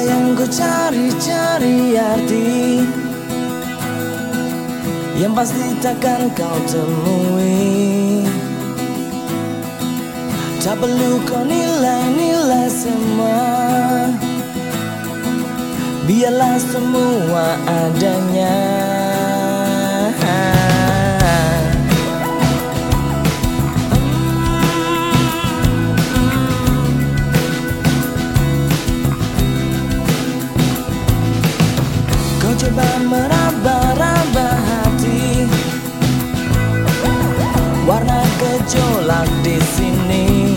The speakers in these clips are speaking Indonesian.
yang ku cari-cari arti Yang pasti takkan kau temui. Tak perlu kau nilai-nilai semua. Biarlah semua adanya coba meraba-raba hati. Warna gejolak di sini.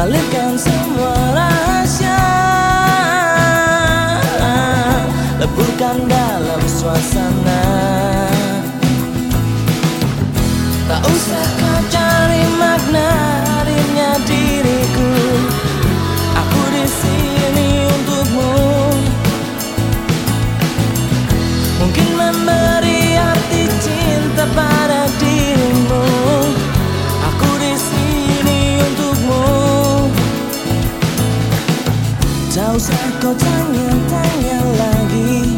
Alirkan semua rahasia. Leburkan dalam suasana. Tak usah dirimu. Aku di sini untukmu. Tak usah kau tanya-tanya lagi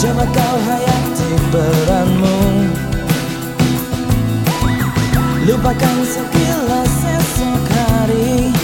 Coba kau hayati peranmu Lupakan sekilas esok hari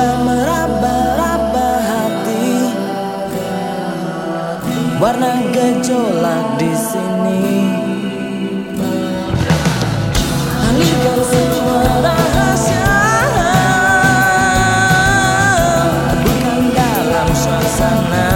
coba meraba-raba hati. Warna gejolak di sini. Alihkan semua rahasia. Bukan dalam suasana